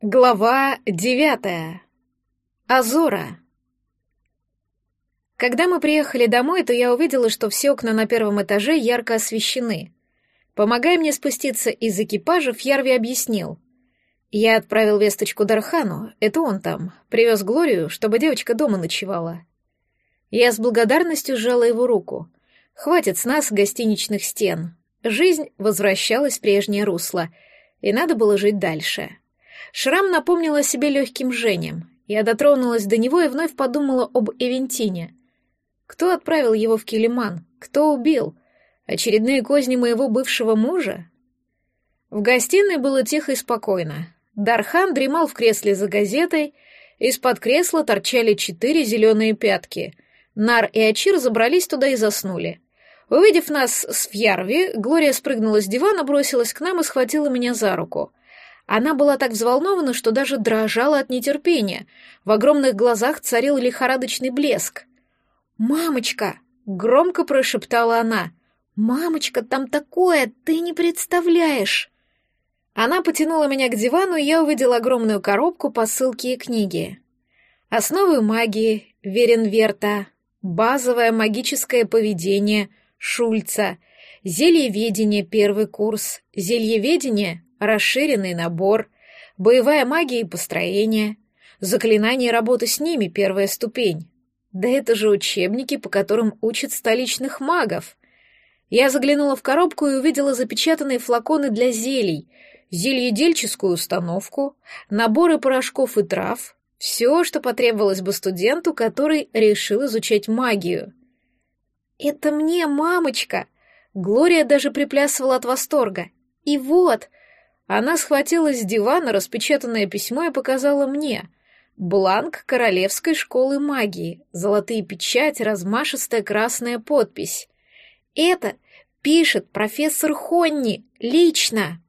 Глава девятая. Азора. Когда мы приехали домой, то я увидела, что все окна на первом этаже ярко освещены. Помогая мне спуститься из экипажа, Фьярви объяснил. Я отправил весточку Дархану, это он там, привез Глорию, чтобы девочка дома ночевала. Я с благодарностью сжала его руку. Хватит с нас гостиничных стен. Жизнь возвращалась в прежнее русло, и надо было жить дальше. Шрам напомнил о себе легким жжением. Я дотронулась до него и вновь подумала об Эвентине. Кто отправил его в Килиман? Кто убил? Очередные козни моего бывшего мужа? В гостиной было тихо и спокойно. Дархан дремал в кресле за газетой, из-под кресла торчали четыре зеленые пятки. Нар и Ачир забрались туда и заснули. Увидев нас с Фьярви, Глория спрыгнула с дивана, бросилась к нам и схватила меня за руку. Она была так взволнована, что даже дрожала от нетерпения. В огромных глазах царил лихорадочный блеск. «Мамочка!» — громко прошептала она. «Мамочка, там такое, ты не представляешь!» Она потянула меня к дивану, и я увидела огромную коробку, посылки и книги. Основы магии, Веренверта, базовое магическое поведение, Шульца, зельеведение, первый курс, зельеведение, расширенный набор, боевая магия и построение, заклинание работы с ними — первая ступень. Да это же учебники, по которым учат столичных магов. Я заглянула в коробку и увидела запечатанные флаконы для зелий, зельедельческую установку, наборы порошков и трав, все, что потребовалось бы студенту, который решил изучать магию. «Это мне, мамочка!» Глория даже приплясывала от восторга. «И вот, она схватила с дивана распечатанное письмо и показала мне. Бланк Королевской школы магии, золотые печати, размашистая красная подпись. Это пишет профессор Хонни лично.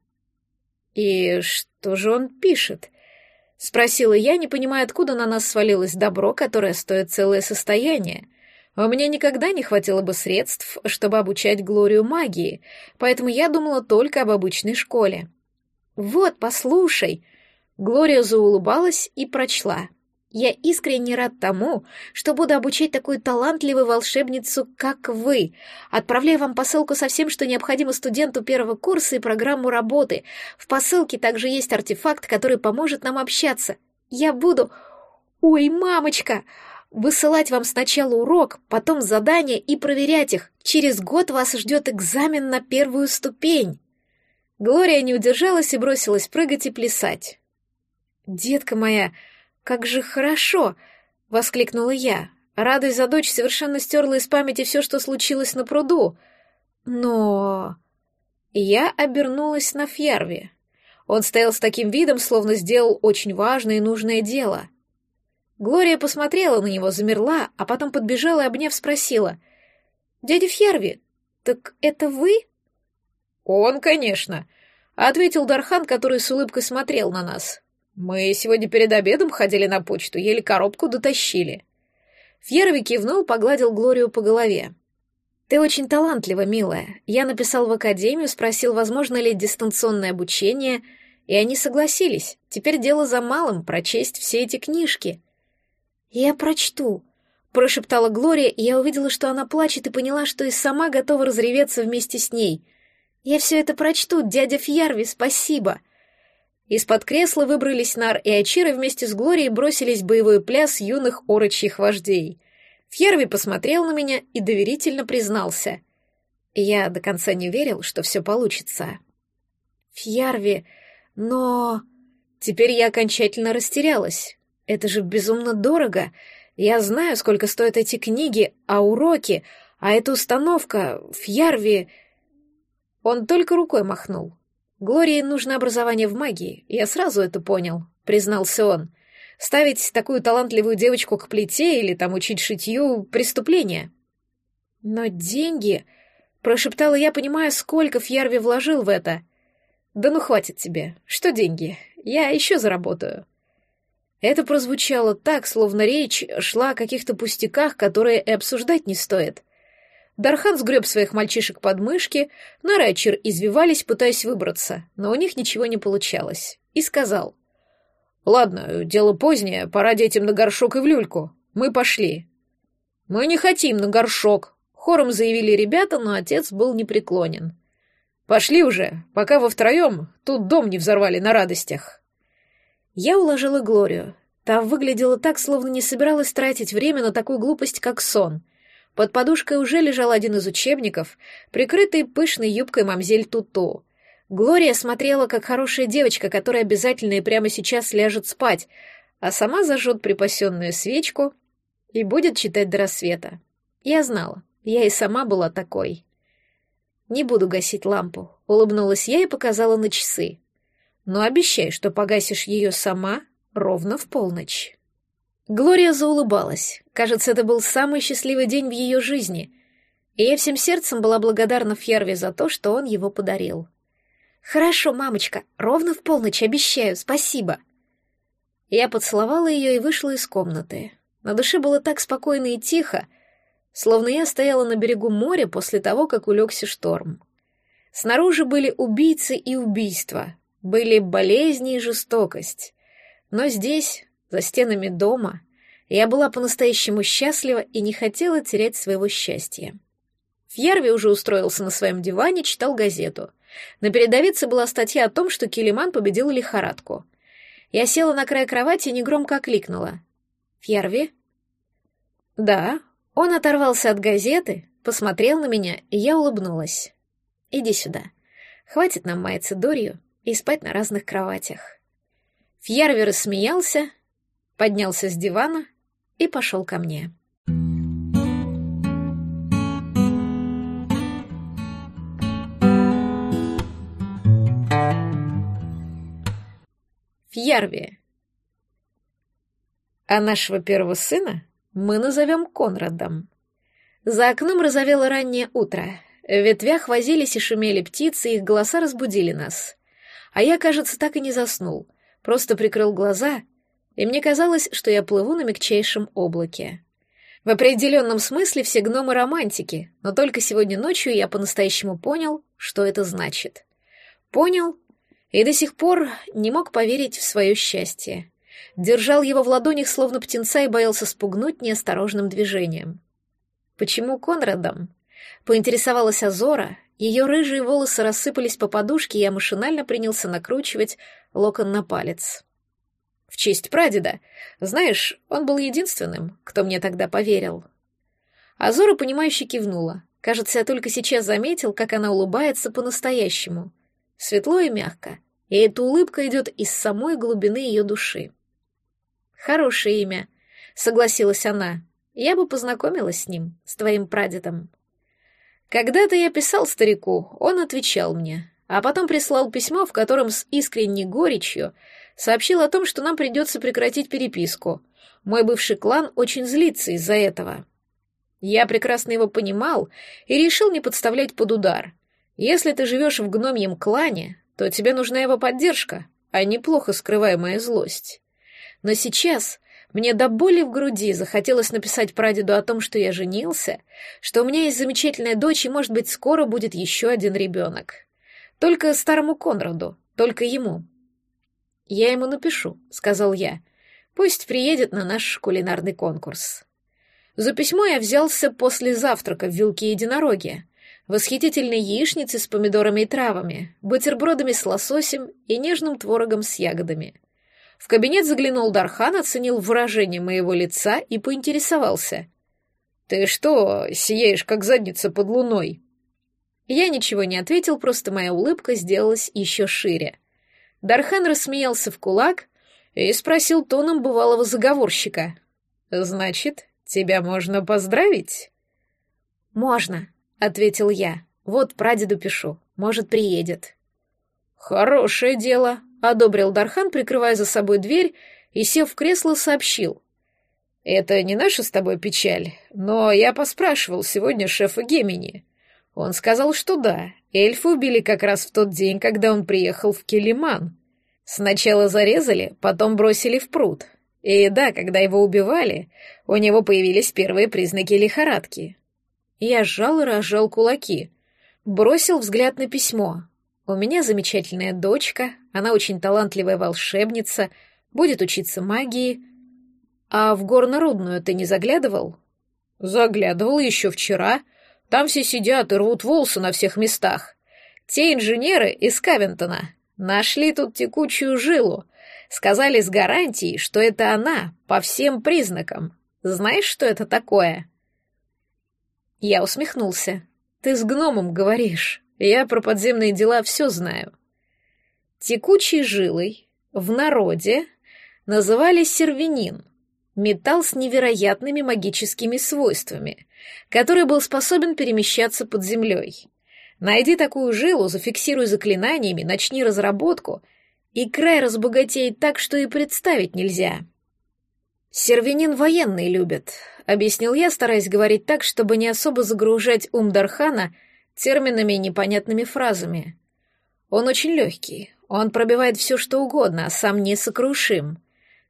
И что же он пишет? Спросила я, не понимая, откуда на нас свалилось добро, которое стоит целое состояние. У меня никогда не хватило бы средств, чтобы обучать Глорию магии, поэтому я думала только об обычной школе. «Вот, послушай!» Глория заулыбалась и прочла. «Я искренне рад тому, что буду обучать такую талантливую волшебницу, как вы. Отправляю вам посылку со всем, что необходимо студенту первого курса и программу работы. В посылке также есть артефакт, который поможет нам общаться. Я буду... Ой, мамочка! Высылать вам сначала урок, потом задания и проверять их. Через год вас ждет экзамен на первую ступень». Глория не удержалась и бросилась прыгать и плясать. «Детка моя, как же хорошо!» — воскликнула я. Радость за дочь совершенно стерла из памяти все, что случилось на пруду. Но... Я обернулась на Фьярви. Он стоял с таким видом, словно сделал очень важное и нужное дело. Глория посмотрела на него, замерла, а потом подбежала и, обняв, спросила. «Дядя Фьярви, так это вы?» «Он, конечно», — ответил Дархан, который с улыбкой смотрел на нас. «Мы сегодня перед обедом ходили на почту, еле коробку дотащили». Фьерви кивнул, погладил Глорию по голове. «Ты очень талантлива, милая. Я написал в академию, спросил, возможно ли дистанционное обучение, и они согласились. Теперь дело за малым — прочесть все эти книжки». «Я прочту», — прошептала Глория, и я увидела, что она плачет, и поняла, что и сама готова разреветься вместе с ней — я все это прочту, дядя Фьярви, спасибо. Из-под кресла выбрались Нар и Ачира вместе с Глорией бросились в боевой пляс юных орочьих вождей. Фьярви посмотрел на меня и доверительно признался. Я до конца не верил, что все получится. Фьярви, но... Теперь я окончательно растерялась. Это же безумно дорого. Я знаю, сколько стоят эти книги, а уроки, а эта установка, Фьярви... Он только рукой махнул. Глории нужно образование в магии, я сразу это понял, признался он. Ставить такую талантливую девочку к плите или там учить шитью — преступление. Но деньги... Прошептала я, понимая, сколько Фьярви вложил в это. Да ну хватит тебе. Что деньги? Я еще заработаю. Это прозвучало так, словно речь шла о каких-то пустяках, которые и обсуждать не стоит. Дархан сгреб своих мальчишек под мышки, Нарайчер извивались, пытаясь выбраться, но у них ничего не получалось, и сказал. Ладно, дело позднее, пора детям на горшок и в люльку. Мы пошли. Мы не хотим на горшок, хором заявили ребята, но отец был непреклонен. Пошли уже, пока во втроем тут дом не взорвали на радостях. Я уложила Глорию. Та выглядела так, словно не собиралась тратить время на такую глупость, как сон. Под подушкой уже лежал один из учебников, прикрытый пышной юбкой мамзель Туту. Глория смотрела, как хорошая девочка, которая обязательно и прямо сейчас ляжет спать, а сама зажжет припасенную свечку и будет читать до рассвета. Я знала, я и сама была такой. «Не буду гасить лампу», — улыбнулась я и показала на часы. «Но обещай, что погасишь ее сама ровно в полночь». Глория заулыбалась. Кажется, это был самый счастливый день в ее жизни, и я всем сердцем была благодарна Фьерве за то, что он его подарил. «Хорошо, мамочка, ровно в полночь, обещаю, спасибо». Я поцеловала ее и вышла из комнаты. На душе было так спокойно и тихо, словно я стояла на берегу моря после того, как улегся шторм. Снаружи были убийцы и убийства, были болезни и жестокость. Но здесь, за стенами дома, я была по-настоящему счастлива и не хотела терять своего счастья. Фьярви уже устроился на своем диване, читал газету. На передовице была статья о том, что Килиман победил лихорадку. Я села на край кровати и негромко окликнула. «Фьярви?» «Да», он оторвался от газеты, посмотрел на меня, и я улыбнулась. «Иди сюда. Хватит нам маяться дурью и спать на разных кроватях». Фьярви рассмеялся, поднялся с дивана и пошел ко мне. Фьярви. А нашего первого сына мы назовем Конрадом. За окном разовело раннее утро. В ветвях возились и шумели птицы, их голоса разбудили нас. А я, кажется, так и не заснул, просто прикрыл глаза, и мне казалось, что я плыву на мягчайшем облаке. В определенном смысле все гномы романтики, но только сегодня ночью я по-настоящему понял, что это значит. Понял и до сих пор не мог поверить в свое счастье держал его в ладонях словно птенца и боялся спугнуть неосторожным движением. «Почему Конрадом?» Поинтересовалась Азора, ее рыжие волосы рассыпались по подушке, и я машинально принялся накручивать локон на палец. «В честь прадеда. Знаешь, он был единственным, кто мне тогда поверил». Азора, понимающе кивнула. Кажется, я только сейчас заметил, как она улыбается по-настоящему. Светло и мягко, и эта улыбка идет из самой глубины ее души. Хорошее имя, согласилась она. Я бы познакомилась с ним, с твоим прадедом. Когда-то я писал старику, он отвечал мне, а потом прислал письмо, в котором с искренней горечью сообщил о том, что нам придется прекратить переписку. Мой бывший клан очень злится из-за этого. Я прекрасно его понимал и решил не подставлять под удар. Если ты живешь в гномьем клане, то тебе нужна его поддержка, а не плохо скрываемая злость. Но сейчас мне до боли в груди захотелось написать прадеду о том, что я женился, что у меня есть замечательная дочь, и, может быть, скоро будет еще один ребенок. Только старому Конраду, только ему. «Я ему напишу», — сказал я. «Пусть приедет на наш кулинарный конкурс». За письмо я взялся после завтрака в вилке единороги. Восхитительной яичницы с помидорами и травами, бутербродами с лососем и нежным творогом с ягодами — в кабинет заглянул Дархан, оценил выражение моего лица и поинтересовался. «Ты что, сияешь, как задница под луной?» Я ничего не ответил, просто моя улыбка сделалась еще шире. Дархан рассмеялся в кулак и спросил тоном бывалого заговорщика. «Значит, тебя можно поздравить?» «Можно», — ответил я. «Вот прадеду пишу, может, приедет». «Хорошее дело», — одобрил Дархан, прикрывая за собой дверь, и, сев в кресло, сообщил. «Это не наша с тобой печаль, но я поспрашивал сегодня шефа Гемини. Он сказал, что да, эльфы убили как раз в тот день, когда он приехал в Келиман. Сначала зарезали, потом бросили в пруд. И да, когда его убивали, у него появились первые признаки лихорадки. Я сжал и разжал кулаки, бросил взгляд на письмо. У меня замечательная дочка, она очень талантливая волшебница, будет учиться магии. А в горнорудную ты не заглядывал? Заглядывал еще вчера. Там все сидят и рвут волосы на всех местах. Те инженеры из Кавентона нашли тут текучую жилу. Сказали с гарантией, что это она по всем признакам. Знаешь, что это такое? Я усмехнулся. Ты с гномом говоришь. Я про подземные дела все знаю. Текучей жилой в народе называли сервинин, металл с невероятными магическими свойствами, который был способен перемещаться под землей. Найди такую жилу, зафиксируй заклинаниями, начни разработку, и край разбогатеет так, что и представить нельзя. «Сервинин военные любят», — объяснил я, стараясь говорить так, чтобы не особо загружать ум Дархана терминами и непонятными фразами. «Он очень легкий, он пробивает все, что угодно, а сам несокрушим.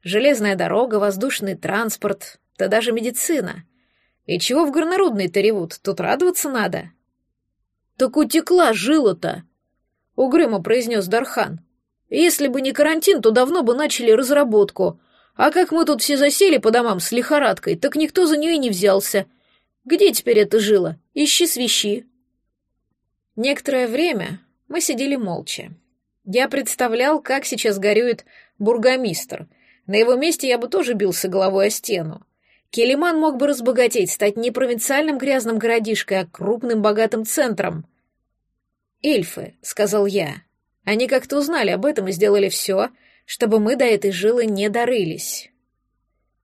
Железная дорога, воздушный транспорт, да даже медицина. И чего в горнорудной-то ревут, тут радоваться надо». «Так утекла жила-то», — угрюмо произнес Дархан. «Если бы не карантин, то давно бы начали разработку». А как мы тут все засели по домам с лихорадкой, так никто за нее не взялся. Где теперь это жило? Ищи свищи. Некоторое время мы сидели молча. Я представлял, как сейчас горюет бургомистр. На его месте я бы тоже бился головой о стену. Келиман мог бы разбогатеть, стать не провинциальным грязным городишкой, а крупным богатым центром. «Эльфы», — сказал я. Они как-то узнали об этом и сделали все, чтобы мы до этой жилы не дорылись.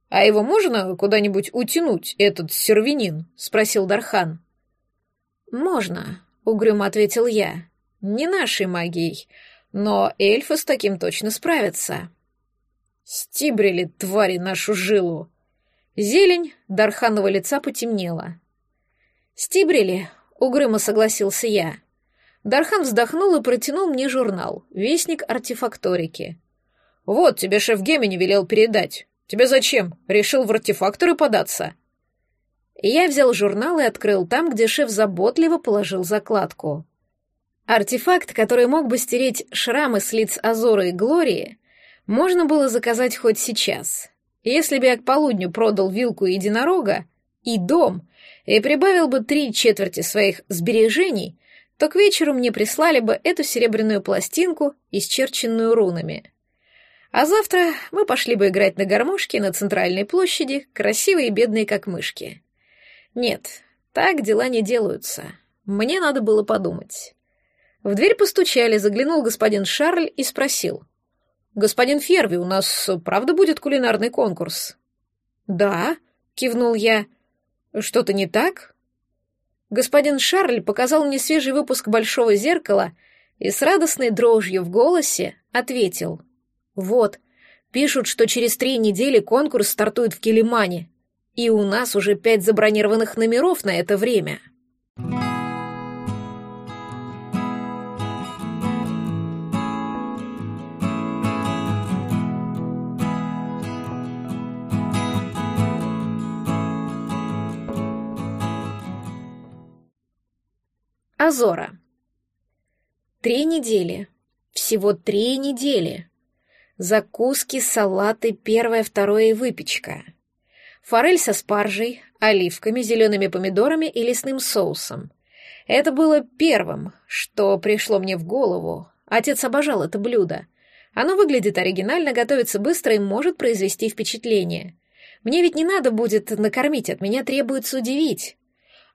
«А его можно куда-нибудь утянуть, этот сервинин?» — спросил Дархан. «Можно», — угрюмо ответил я. «Не нашей магией, но эльфы с таким точно справятся». Стибрили, твари, нашу жилу. Зелень Дарханова лица потемнела. «Стибрили», — угрюмо согласился я. Дархан вздохнул и протянул мне журнал «Вестник артефакторики». «Вот, тебе шеф Гемини велел передать. Тебе зачем? Решил в артефакторы податься?» Я взял журнал и открыл там, где шеф заботливо положил закладку. Артефакт, который мог бы стереть шрамы с лиц Азора и Глории, можно было заказать хоть сейчас. Если бы я к полудню продал вилку единорога и дом, и прибавил бы три четверти своих сбережений, то к вечеру мне прислали бы эту серебряную пластинку, исчерченную рунами. А завтра мы пошли бы играть на гармошке на центральной площади, красивые и бедные, как мышки. Нет, так дела не делаются. Мне надо было подумать. В дверь постучали, заглянул господин Шарль и спросил. «Господин Ферви, у нас правда будет кулинарный конкурс?» «Да», — кивнул я. «Что-то не так?» Господин Шарль показал мне свежий выпуск «Большого зеркала» и с радостной дрожью в голосе ответил. Вот, пишут, что через три недели конкурс стартует в Келимане, и у нас уже пять забронированных номеров на это время. Азора. Три недели. Всего три недели. Закуски, салаты, первое, второе и выпечка. Форель со спаржей, оливками, зелеными помидорами и лесным соусом. Это было первым, что пришло мне в голову. Отец обожал это блюдо. Оно выглядит оригинально, готовится быстро и может произвести впечатление. Мне ведь не надо будет накормить, от меня требуется удивить.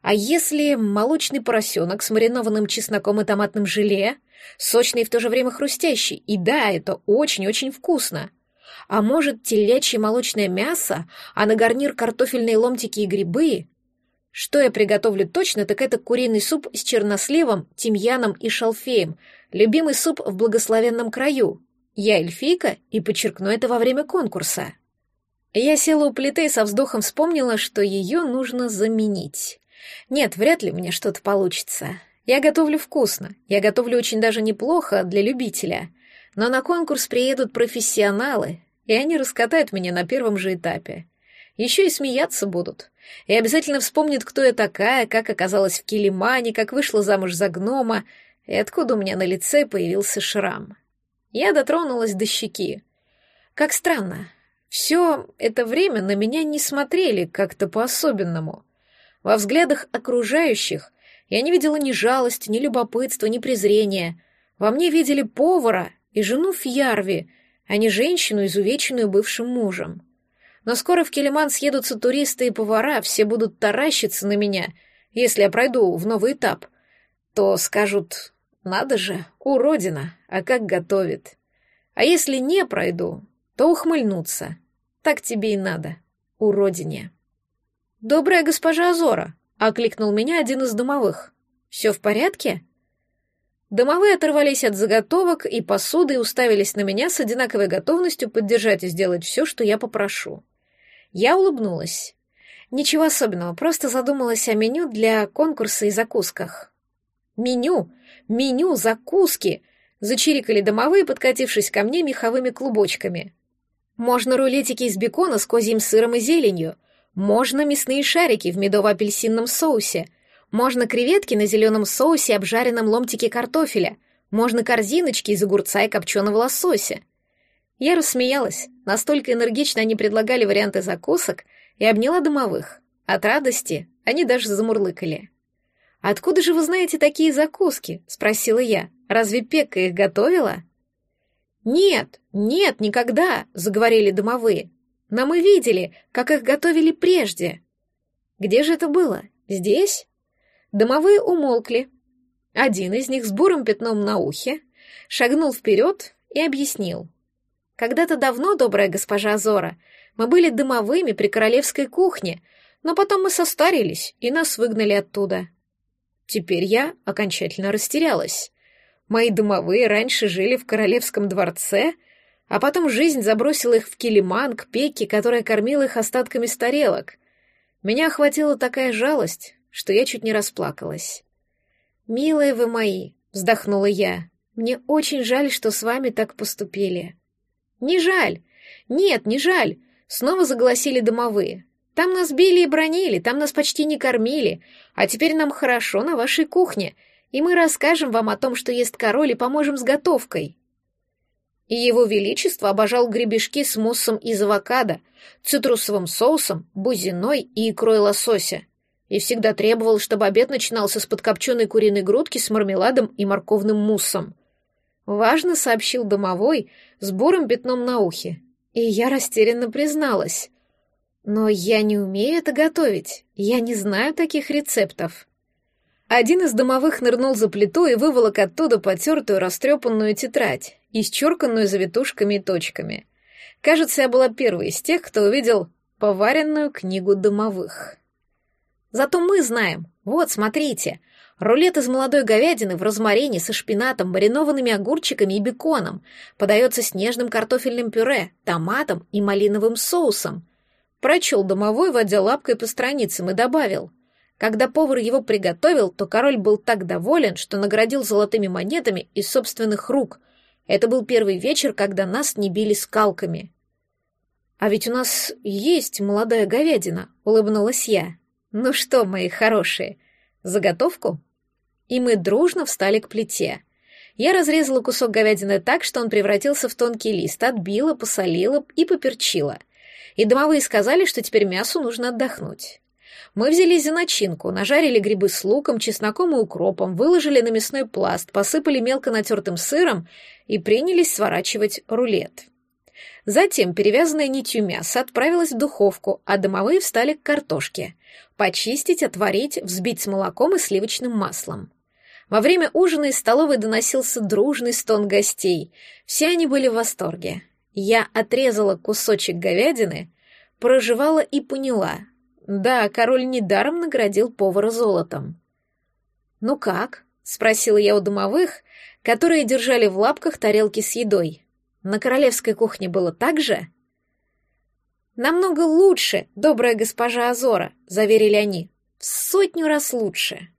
А если молочный поросенок с маринованным чесноком и томатным желе, сочный и в то же время хрустящий, и да, это очень-очень вкусно. А может, телячье молочное мясо, а на гарнир картофельные ломтики и грибы? Что я приготовлю точно, так это куриный суп с черносливом, тимьяном и шалфеем, любимый суп в благословенном краю. Я эльфийка и подчеркну это во время конкурса. Я села у плиты и со вздохом вспомнила, что ее нужно заменить. Нет, вряд ли мне что-то получится. Я готовлю вкусно, я готовлю очень даже неплохо для любителя. Но на конкурс приедут профессионалы, и они раскатают меня на первом же этапе. Еще и смеяться будут. И обязательно вспомнят, кто я такая, как оказалась в Килимане, как вышла замуж за гнома, и откуда у меня на лице появился шрам. Я дотронулась до щеки. Как странно. Все это время на меня не смотрели как-то по-особенному. Во взглядах окружающих я не видела ни жалости, ни любопытства, ни презрения. Во мне видели повара и жену Фьярви, а не женщину, изувеченную бывшим мужем. Но скоро в Келеман съедутся туристы и повара, все будут таращиться на меня, если я пройду в новый этап. То скажут, надо же, уродина, а как готовит. А если не пройду, то ухмыльнутся. Так тебе и надо, уродине. «Добрая госпожа Азора», — окликнул меня один из домовых. «Все в порядке?» Домовые оторвались от заготовок и посуды и уставились на меня с одинаковой готовностью поддержать и сделать все, что я попрошу. Я улыбнулась. Ничего особенного, просто задумалась о меню для конкурса и закусках. «Меню! Меню! Закуски!» — зачирикали домовые, подкатившись ко мне меховыми клубочками. «Можно рулетики из бекона с козьим сыром и зеленью», можно мясные шарики в медово-апельсинном соусе. Можно креветки на зеленом соусе, обжаренном ломтике картофеля. Можно корзиночки из огурца и копченого лосося. Я рассмеялась. Настолько энергично они предлагали варианты закусок и обняла домовых. От радости они даже замурлыкали. «Откуда же вы знаете такие закуски?» — спросила я. «Разве Пекка их готовила?» «Нет, нет, никогда», — заговорили домовые. Но мы видели, как их готовили прежде. Где же это было? Здесь? Домовые умолкли. Один из них с бурым пятном на ухе шагнул вперед и объяснил. Когда-то давно, добрая госпожа Зора, мы были домовыми при королевской кухне, но потом мы состарились, и нас выгнали оттуда. Теперь я окончательно растерялась. Мои домовые раньше жили в королевском дворце — а потом жизнь забросила их в килиман к пеке, которая кормила их остатками с тарелок. Меня охватила такая жалость, что я чуть не расплакалась. «Милые вы мои», — вздохнула я, — «мне очень жаль, что с вами так поступили». «Не жаль! Нет, не жаль!» — снова загласили домовые. «Там нас били и бронили, там нас почти не кормили, а теперь нам хорошо на вашей кухне, и мы расскажем вам о том, что ест король, и поможем с готовкой» и его величество обожал гребешки с муссом из авокадо, цитрусовым соусом, бузиной и икрой лосося, и всегда требовал, чтобы обед начинался с подкопченной куриной грудки с мармеладом и морковным муссом. Важно сообщил домовой с бурым пятном на ухе, и я растерянно призналась. Но я не умею это готовить, я не знаю таких рецептов. Один из домовых нырнул за плиту и выволок оттуда потертую растрепанную тетрадь, исчерканную завитушками и точками. Кажется, я была первой из тех, кто увидел поваренную книгу домовых. Зато мы знаем. Вот, смотрите. Рулет из молодой говядины в розмарине со шпинатом, маринованными огурчиками и беконом. Подается с нежным картофельным пюре, томатом и малиновым соусом. Прочел домовой, водя лапкой по страницам, и добавил — когда повар его приготовил, то король был так доволен, что наградил золотыми монетами из собственных рук. Это был первый вечер, когда нас не били скалками. «А ведь у нас есть молодая говядина», — улыбнулась я. «Ну что, мои хорошие, заготовку?» И мы дружно встали к плите. Я разрезала кусок говядины так, что он превратился в тонкий лист, отбила, посолила и поперчила. И домовые сказали, что теперь мясу нужно отдохнуть. Мы взялись за начинку, нажарили грибы с луком, чесноком и укропом, выложили на мясной пласт, посыпали мелко натертым сыром и принялись сворачивать рулет. Затем перевязанное нитью мясо отправилось в духовку, а домовые встали к картошке. Почистить, отварить, взбить с молоком и сливочным маслом. Во время ужина из столовой доносился дружный стон гостей. Все они были в восторге. Я отрезала кусочек говядины, прожевала и поняла, да, король недаром наградил повара золотом. «Ну как?» — спросила я у домовых, которые держали в лапках тарелки с едой. «На королевской кухне было так же?» «Намного лучше, добрая госпожа Азора», — заверили они. «В сотню раз лучше».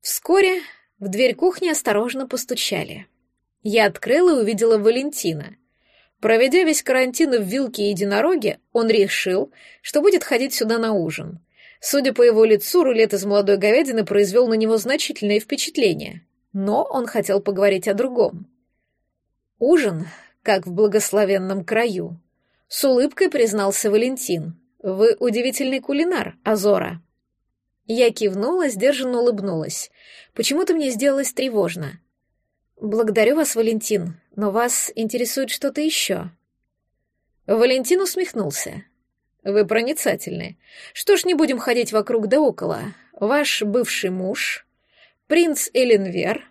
Вскоре в дверь кухни осторожно постучали. Я открыла и увидела Валентина. Проведя весь карантин в вилке и единороге, он решил, что будет ходить сюда на ужин. Судя по его лицу, рулет из молодой говядины произвел на него значительное впечатление. Но он хотел поговорить о другом. Ужин, как в благословенном краю. С улыбкой признался Валентин. Вы удивительный кулинар, Азора. Я кивнула, сдержанно улыбнулась. Почему-то мне сделалось тревожно. Благодарю вас, Валентин, но вас интересует что-то еще. Валентин усмехнулся. Вы проницательны. Что ж, не будем ходить вокруг да около. Ваш бывший муж, принц Эленвер,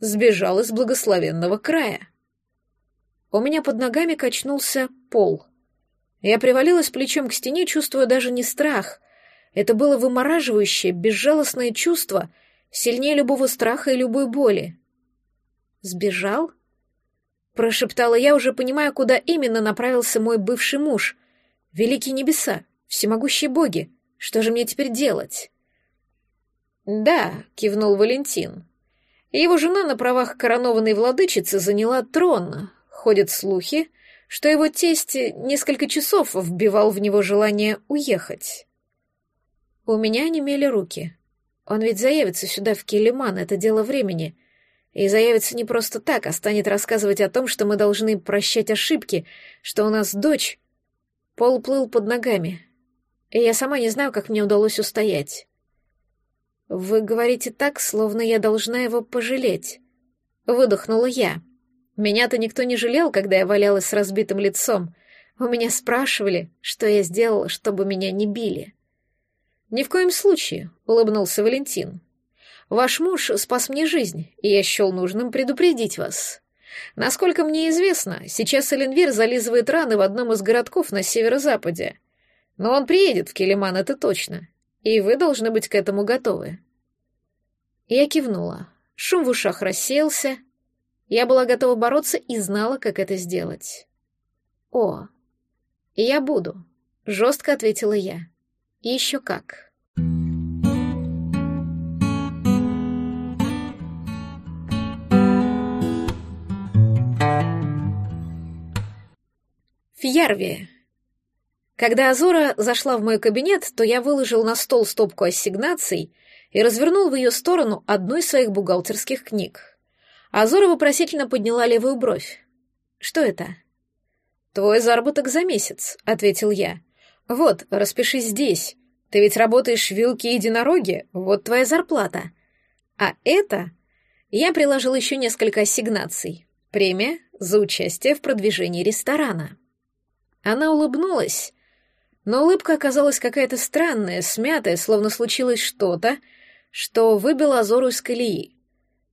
сбежал из благословенного края. У меня под ногами качнулся пол. Я привалилась плечом к стене, чувствуя даже не страх. Это было вымораживающее, безжалостное чувство, сильнее любого страха и любой боли. «Сбежал?» Прошептала я, уже понимая, куда именно направился мой бывший муж. «Великие небеса, всемогущие боги, что же мне теперь делать?» «Да», — кивнул Валентин. «Его жена на правах коронованной владычицы заняла трон. Ходят слухи, что его тесть несколько часов вбивал в него желание уехать». У меня немели руки. Он ведь заявится сюда, в Келиман, это дело времени. И заявится не просто так, а станет рассказывать о том, что мы должны прощать ошибки, что у нас дочь... Пол плыл под ногами. И я сама не знаю, как мне удалось устоять. «Вы говорите так, словно я должна его пожалеть». Выдохнула я. Меня-то никто не жалел, когда я валялась с разбитым лицом. У меня спрашивали, что я сделала, чтобы меня не били. «Ни в коем случае», — улыбнулся Валентин. «Ваш муж спас мне жизнь, и я счел нужным предупредить вас. Насколько мне известно, сейчас Эленвер зализывает раны в одном из городков на северо-западе. Но он приедет в Келиман, это точно и вы должны быть к этому готовы. Я кивнула. Шум в ушах рассеялся. Я была готова бороться и знала, как это сделать. «О, я буду», — жестко ответила я. «И еще как». Фьярвия. Когда Азора зашла в мой кабинет, то я выложил на стол стопку ассигнаций и развернул в ее сторону одну из своих бухгалтерских книг. Азора вопросительно подняла левую бровь. «Что это?» «Твой заработок за месяц», — ответил я. «Вот, распишись здесь. Ты ведь работаешь в вилке единороги, вот твоя зарплата. А это...» Я приложил еще несколько ассигнаций. Премия за участие в продвижении ресторана. Она улыбнулась, но улыбка оказалась какая-то странная, смятая, словно случилось что-то, что выбило Азору из колеи.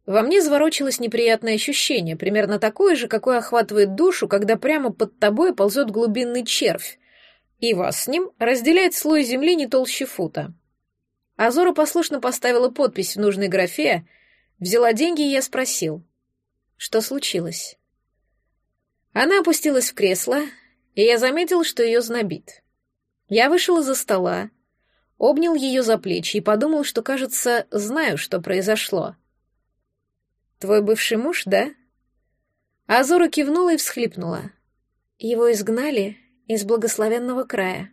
Во мне заворочилось неприятное ощущение, примерно такое же, какое охватывает душу, когда прямо под тобой ползет глубинный червь, и вас с ним разделяет слой земли не толще фута. Азора послушно поставила подпись в нужной графе, взяла деньги, и я спросил, что случилось. Она опустилась в кресло, и я заметил, что ее знобит. Я вышел из-за стола, обнял ее за плечи и подумал, что, кажется, знаю, что произошло. «Твой бывший муж, да?» Азора кивнула и всхлипнула. Его изгнали из благословенного края.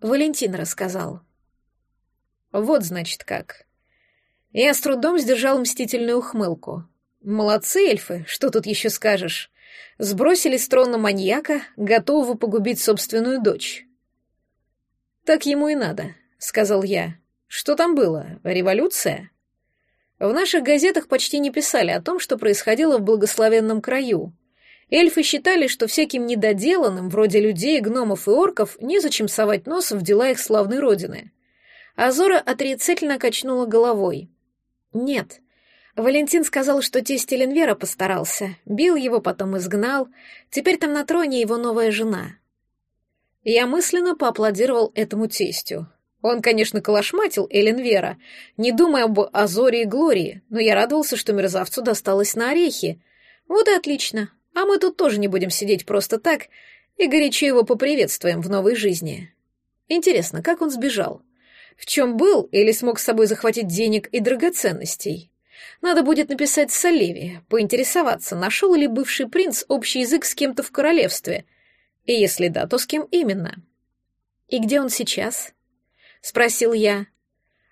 Валентин рассказал. Вот, значит, как. Я с трудом сдержал мстительную ухмылку. Молодцы эльфы, что тут еще скажешь. Сбросили с трона маньяка, готового погубить собственную дочь. «Так ему и надо», — сказал я. «Что там было? Революция?» В наших газетах почти не писали о том, что происходило в благословенном краю. Эльфы считали, что всяким недоделанным, вроде людей, гномов и орков, незачем совать нос в дела их славной родины. Азора отрицательно качнула головой. «Нет». Валентин сказал, что тесть Эленвера постарался, бил его, потом изгнал, теперь там на троне его новая жена. Я мысленно поаплодировал этому тестю. Он, конечно, колошматил Эллен Вера, не думая об Азоре и Глории, но я радовался, что мерзавцу досталось на орехи. Вот и отлично. А мы тут тоже не будем сидеть просто так и горячо его поприветствуем в новой жизни. Интересно, как он сбежал? В чем был или смог с собой захватить денег и драгоценностей? Надо будет написать Салеви, поинтересоваться, нашел ли бывший принц общий язык с кем-то в королевстве — и если да, то с кем именно? И где он сейчас? Спросил я.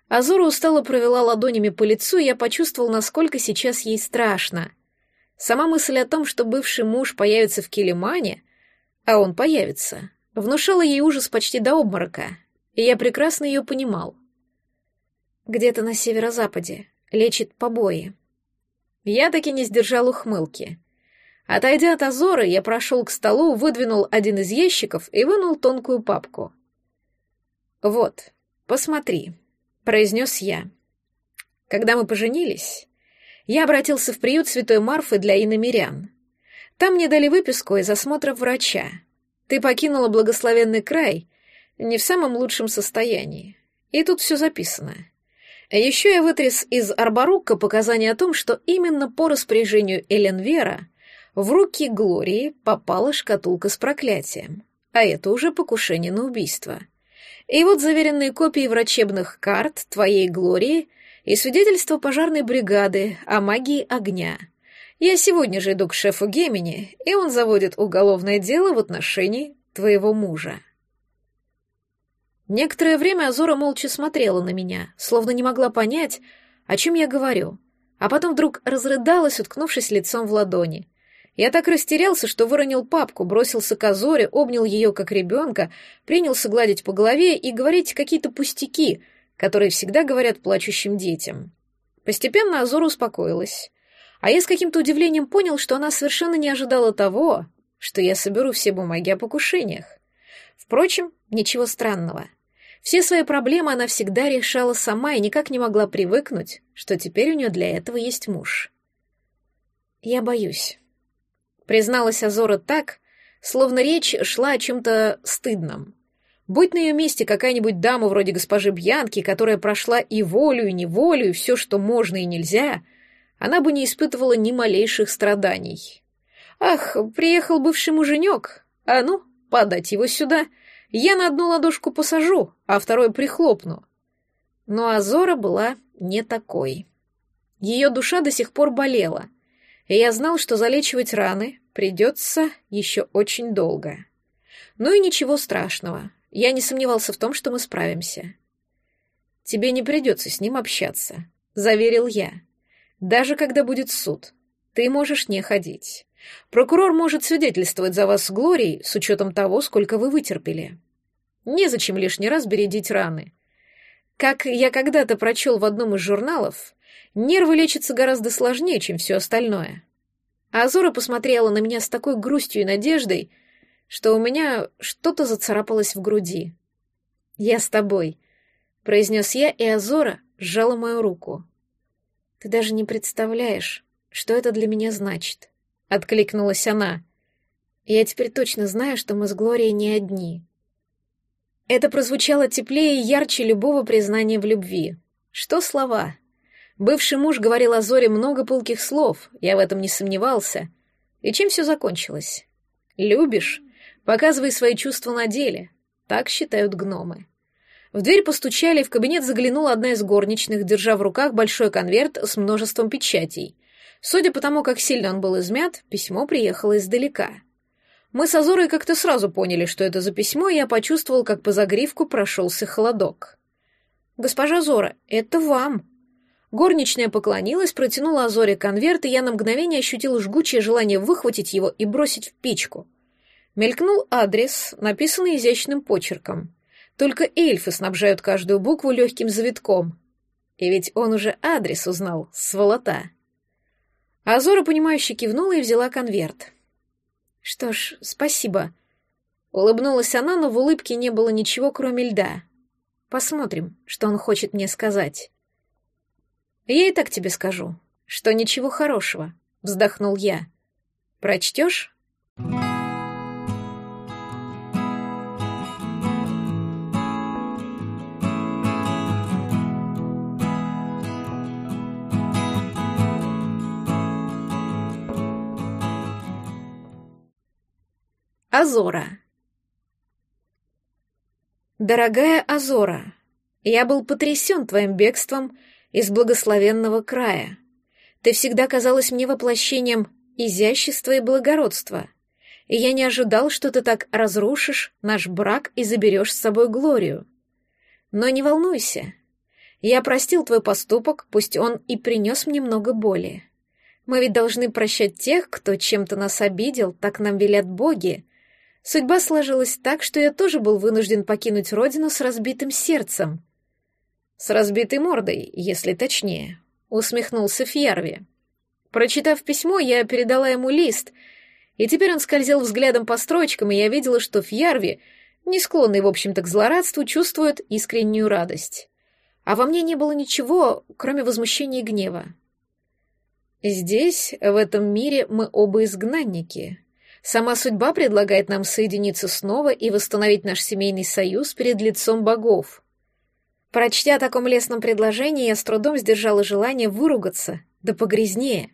Азура устало провела ладонями по лицу, и я почувствовал, насколько сейчас ей страшно. Сама мысль о том, что бывший муж появится в Килимане, а он появится, внушала ей ужас почти до обморока, и я прекрасно ее понимал. Где-то на северо-западе лечит побои. Я таки не сдержал ухмылки. Отойдя от Азора, я прошел к столу, выдвинул один из ящиков и вынул тонкую папку. «Вот, посмотри», — произнес я. Когда мы поженились, я обратился в приют Святой Марфы для иномирян. Там мне дали выписку из осмотра врача. Ты покинула благословенный край не в самом лучшем состоянии. И тут все записано. Еще я вытряс из Арбарукка показания о том, что именно по распоряжению Эленвера в руки Глории попала шкатулка с проклятием, а это уже покушение на убийство. И вот заверенные копии врачебных карт твоей Глории и свидетельство пожарной бригады о магии огня. Я сегодня же иду к шефу Гемини, и он заводит уголовное дело в отношении твоего мужа. Некоторое время Азора молча смотрела на меня, словно не могла понять, о чем я говорю, а потом вдруг разрыдалась, уткнувшись лицом в ладони. Я так растерялся, что выронил папку, бросился к Азоре, обнял ее как ребенка, принялся гладить по голове и говорить какие-то пустяки — которые всегда говорят плачущим детям. Постепенно Азора успокоилась, а я с каким-то удивлением понял, что она совершенно не ожидала того, что я соберу все бумаги о покушениях. Впрочем, ничего странного. Все свои проблемы она всегда решала сама и никак не могла привыкнуть, что теперь у нее для этого есть муж. «Я боюсь», — призналась Азора так, словно речь шла о чем-то стыдном. Будь на ее месте какая-нибудь дама вроде госпожи Бьянки, которая прошла и волю, и неволю, и все, что можно и нельзя, она бы не испытывала ни малейших страданий. Ах, приехал бывший муженек, а ну, подать его сюда, я на одну ладошку посажу, а второй прихлопну. Но Азора была не такой. Ее душа до сих пор болела, и я знал, что залечивать раны придется еще очень долго. Ну и ничего страшного. Я не сомневался в том, что мы справимся. «Тебе не придется с ним общаться», — заверил я. «Даже когда будет суд, ты можешь не ходить. Прокурор может свидетельствовать за вас с Глорией с учетом того, сколько вы вытерпели. Незачем лишний раз бередить раны. Как я когда-то прочел в одном из журналов, нервы лечатся гораздо сложнее, чем все остальное». Азора посмотрела на меня с такой грустью и надеждой, что у меня что-то зацарапалось в груди. «Я с тобой», — произнес я, и Азора сжала мою руку. «Ты даже не представляешь, что это для меня значит», — откликнулась она. «Я теперь точно знаю, что мы с Глорией не одни». Это прозвучало теплее и ярче любого признания в любви. Что слова? Бывший муж говорил о Зоре много пылких слов, я в этом не сомневался. И чем все закончилось? Любишь? Показывай свои чувства на деле. Так считают гномы. В дверь постучали, в кабинет заглянула одна из горничных, держа в руках большой конверт с множеством печатей. Судя по тому, как сильно он был измят, письмо приехало издалека. Мы с Азорой как-то сразу поняли, что это за письмо, и я почувствовал, как по загривку прошелся холодок. «Госпожа Зора, это вам!» Горничная поклонилась, протянула Азоре конверт, и я на мгновение ощутил жгучее желание выхватить его и бросить в печку. Мелькнул адрес, написанный изящным почерком. Только эльфы снабжают каждую букву легким завитком. И ведь он уже адрес узнал, сволота. Азора, понимающе кивнула и взяла конверт. «Что ж, спасибо». Улыбнулась она, но в улыбке не было ничего, кроме льда. «Посмотрим, что он хочет мне сказать». «Я и так тебе скажу, что ничего хорошего», — вздохнул я. «Прочтешь?» Азора. Дорогая Азора, я был потрясен твоим бегством из благословенного края. Ты всегда казалась мне воплощением изящества и благородства, и я не ожидал, что ты так разрушишь наш брак и заберешь с собой Глорию. Но не волнуйся. Я простил твой поступок, пусть он и принес мне много боли. Мы ведь должны прощать тех, кто чем-то нас обидел, так нам велят боги. Судьба сложилась так, что я тоже был вынужден покинуть родину с разбитым сердцем. С разбитой мордой, если точнее, усмехнулся Фьярви. Прочитав письмо, я передала ему лист, и теперь он скользил взглядом по строчкам, и я видела, что Фьярви, не склонный, в общем-то, к злорадству, чувствует искреннюю радость. А во мне не было ничего, кроме возмущения и гнева. Здесь, в этом мире, мы оба изгнанники. Сама судьба предлагает нам соединиться снова и восстановить наш семейный союз перед лицом богов. Прочтя о таком лесном предложении, я с трудом сдержала желание выругаться, да погрязнее.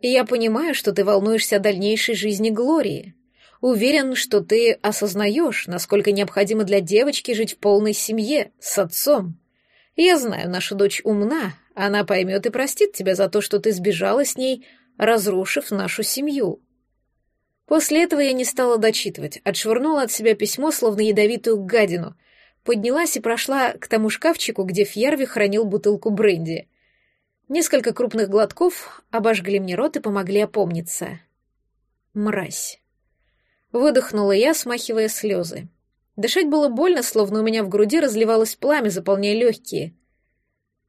И я понимаю, что ты волнуешься о дальнейшей жизни Глории. Уверен, что ты осознаешь, насколько необходимо для девочки жить в полной семье, с отцом. Я знаю, наша дочь умна, она поймет и простит тебя за то, что ты сбежала с ней, разрушив нашу семью. После этого я не стала дочитывать, отшвырнула от себя письмо, словно ядовитую гадину, поднялась и прошла к тому шкафчику, где Фьерви хранил бутылку бренди. Несколько крупных глотков обожгли мне рот и помогли опомниться. Мразь. Выдохнула я, смахивая слезы. Дышать было больно, словно у меня в груди разливалось пламя, заполняя легкие.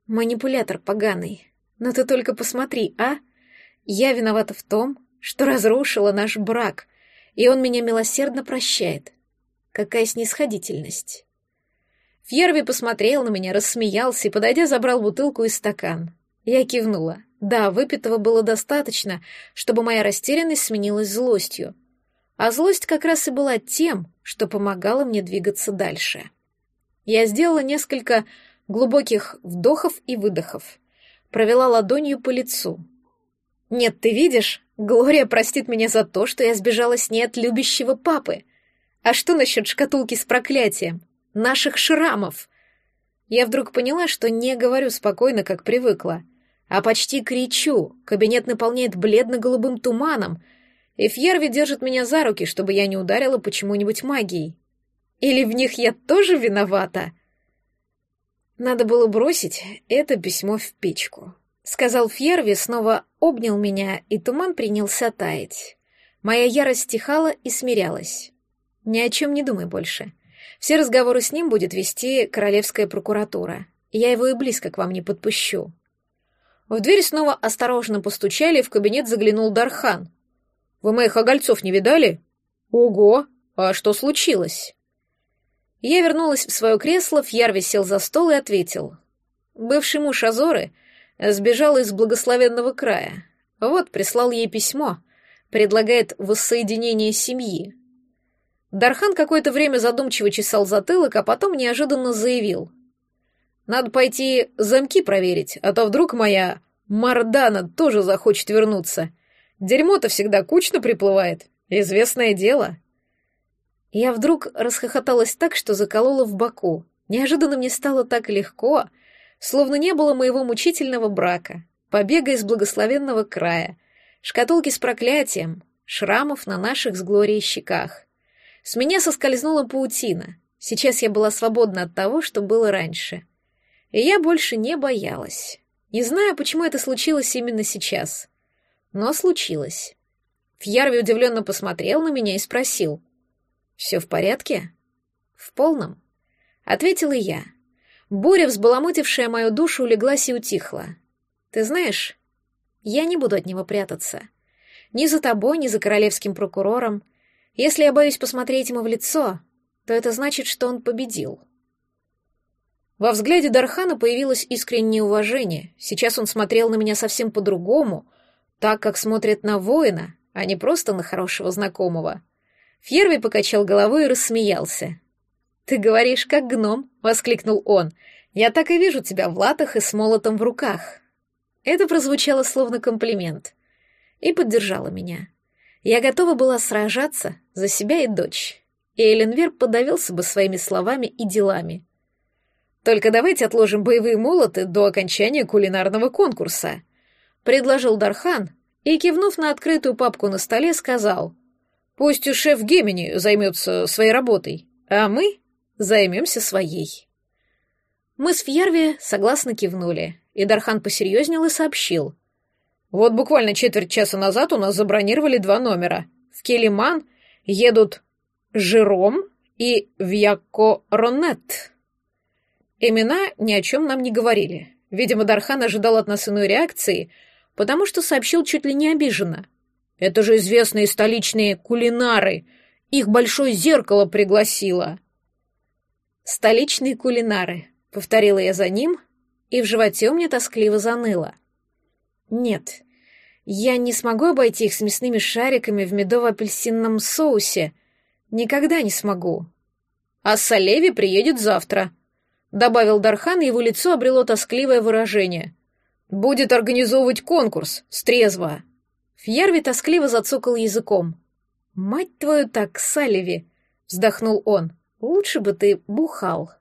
Манипулятор поганый. Но ты только посмотри, а? Я виновата в том, что разрушила наш брак, и он меня милосердно прощает. Какая снисходительность. Фьерви посмотрел на меня, рассмеялся и, подойдя, забрал бутылку и стакан. Я кивнула. Да, выпитого было достаточно, чтобы моя растерянность сменилась злостью. А злость как раз и была тем, что помогало мне двигаться дальше. Я сделала несколько глубоких вдохов и выдохов. Провела ладонью по лицу. «Нет, ты видишь, Глория простит меня за то, что я сбежала с ней от любящего папы. А что насчет шкатулки с проклятием? Наших шрамов?» Я вдруг поняла, что не говорю спокойно, как привыкла, а почти кричу. Кабинет наполняет бледно-голубым туманом, и Фьерви держит меня за руки, чтобы я не ударила почему-нибудь магией. Или в них я тоже виновата? Надо было бросить это письмо в печку сказал Фьерви, снова обнял меня, и туман принялся таять. Моя ярость стихала и смирялась. Ни о чем не думай больше. Все разговоры с ним будет вести королевская прокуратура. Я его и близко к вам не подпущу. В дверь снова осторожно постучали, в кабинет заглянул Дархан. «Вы моих огольцов не видали?» «Ого! А что случилось?» Я вернулась в свое кресло, Фьярви сел за стол и ответил. Бывший муж Азоры — Сбежал из благословенного края. Вот прислал ей письмо. Предлагает воссоединение семьи. Дархан какое-то время задумчиво чесал затылок, а потом неожиданно заявил. «Надо пойти замки проверить, а то вдруг моя Мардана тоже захочет вернуться. Дерьмо-то всегда кучно приплывает. Известное дело». Я вдруг расхохоталась так, что заколола в боку. Неожиданно мне стало так легко, Словно не было моего мучительного брака, побега из благословенного края, шкатулки с проклятием, шрамов на наших с Глорией щеках. С меня соскользнула паутина. Сейчас я была свободна от того, что было раньше. И я больше не боялась. Не знаю, почему это случилось именно сейчас. Но случилось. Фьярви удивленно посмотрел на меня и спросил. «Все в порядке?» «В полном», — ответила я. Буря, взбаламутившая мою душу, улеглась и утихла. Ты знаешь, я не буду от него прятаться. Ни за тобой, ни за королевским прокурором. Если я боюсь посмотреть ему в лицо, то это значит, что он победил. Во взгляде Дархана появилось искреннее уважение. Сейчас он смотрел на меня совсем по-другому, так как смотрит на воина, а не просто на хорошего знакомого. Фьерви покачал головой и рассмеялся. «Ты говоришь, как гном!» — воскликнул он. «Я так и вижу тебя в латах и с молотом в руках». Это прозвучало словно комплимент. И поддержало меня. Я готова была сражаться за себя и дочь. И Эленвер подавился бы своими словами и делами. «Только давайте отложим боевые молоты до окончания кулинарного конкурса», — предложил Дархан и, кивнув на открытую папку на столе, сказал, «Пусть у шеф Гемини займется своей работой, а мы Займемся своей. Мы с Фьерви согласно кивнули, и Дархан посерьезнел и сообщил. Вот буквально четверть часа назад у нас забронировали два номера. В Келиман едут Жером и Вьяко Ронет. Имена ни о чем нам не говорили. Видимо, Дархан ожидал от нас иной реакции, потому что сообщил чуть ли не обиженно. Это же известные столичные кулинары. Их большое зеркало пригласило. Столичные кулинары, повторила я за ним, и в животе у меня тоскливо заныло. Нет, я не смогу обойти их с мясными шариками в медово-апельсинном соусе. Никогда не смогу. А Салеви приедет завтра, добавил Дархан, и его лицо обрело тоскливое выражение. Будет организовывать конкурс, стрезво. Фьярви тоскливо зацокал языком. «Мать твою так, Салеви!» — вздохнул он. «Лучше бы ты бухал».